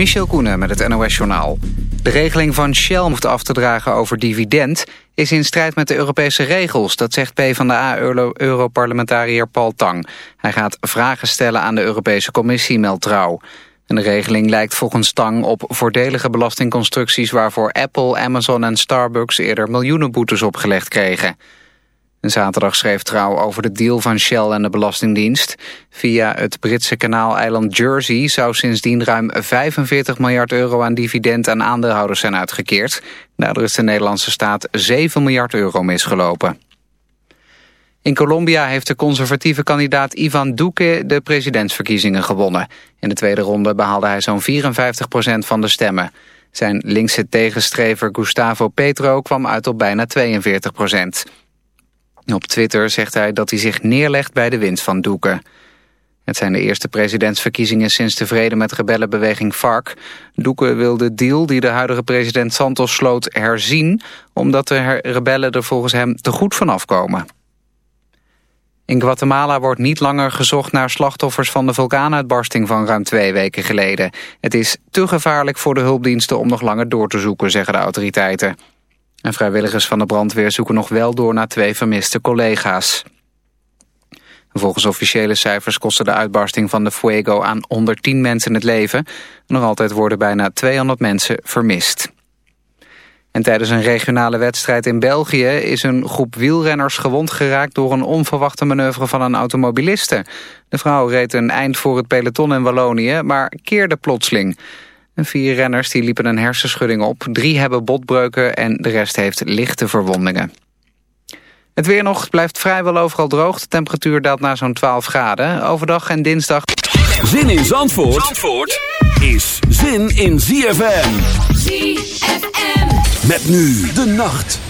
Michel Koenen met het NOS-journaal. De regeling van Shell moet af te dragen over dividend... is in strijd met de Europese regels. Dat zegt PvdA-europarlementariër Paul Tang. Hij gaat vragen stellen aan de Europese Commissie, meldt trouw. En de regeling lijkt volgens Tang op voordelige belastingconstructies... waarvoor Apple, Amazon en Starbucks eerder miljoenen boetes opgelegd kregen. Zaterdag schreef Trouw over de deal van Shell en de Belastingdienst. Via het Britse kanaaleiland Jersey zou sindsdien ruim 45 miljard euro aan dividend aan aandeelhouders zijn uitgekeerd. Daardoor is de Nederlandse staat 7 miljard euro misgelopen. In Colombia heeft de conservatieve kandidaat Ivan Duque de presidentsverkiezingen gewonnen. In de tweede ronde behaalde hij zo'n 54 procent van de stemmen. Zijn linkse tegenstrever Gustavo Petro kwam uit op bijna 42 procent. Op Twitter zegt hij dat hij zich neerlegt bij de winst van Doeken. Het zijn de eerste presidentsverkiezingen sinds de vrede met rebellenbeweging FARC. Doeken wil de deal die de huidige president Santos sloot herzien... omdat de rebellen er volgens hem te goed vanaf komen. In Guatemala wordt niet langer gezocht naar slachtoffers van de vulkaanuitbarsting van ruim twee weken geleden. Het is te gevaarlijk voor de hulpdiensten om nog langer door te zoeken, zeggen de autoriteiten. En vrijwilligers van de brandweer zoeken nog wel door naar twee vermiste collega's. Volgens officiële cijfers kostte de uitbarsting van de Fuego aan 110 mensen het leven. Nog altijd worden bijna 200 mensen vermist. En tijdens een regionale wedstrijd in België is een groep wielrenners gewond geraakt door een onverwachte manoeuvre van een automobiliste. De vrouw reed een eind voor het peloton in Wallonië, maar keerde plotseling. Vier renners die liepen een hersenschudding op. Drie hebben botbreuken en de rest heeft lichte verwondingen. Het weer nog blijft vrijwel overal droog. De temperatuur daalt naar zo'n 12 graden. Overdag en dinsdag... Zin in Zandvoort, Zandvoort is zin in ZFM. ZFM. Met nu de nacht.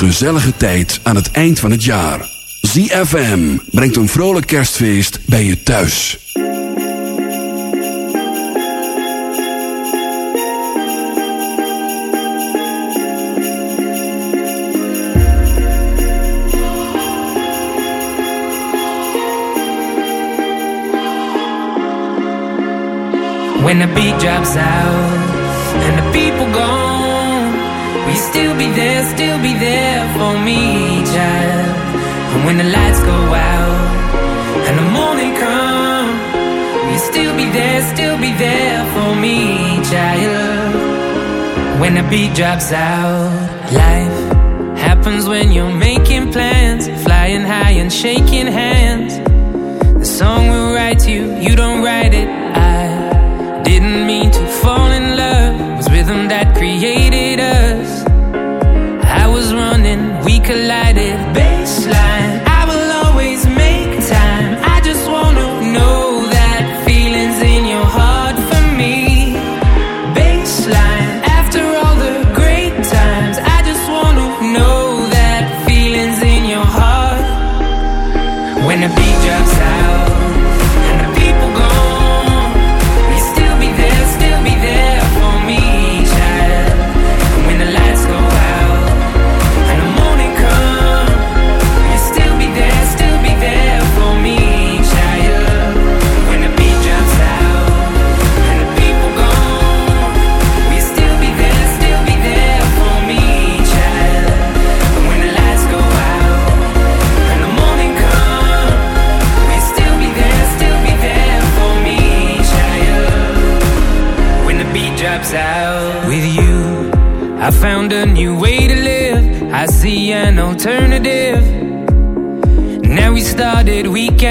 gezellige tijd aan het eind van het jaar. ZFM brengt een vrolijk kerstfeest bij je thuis. When the beat drops out Will you still be there, still be there for me, child? And when the lights go out and the morning comes, will you still be there, still be there for me, child? When the beat drops out, life happens when you're making plans, flying high and shaking hands. The song will write you, you don't write it. I didn't mean to fall in love, was rhythm that created we collide.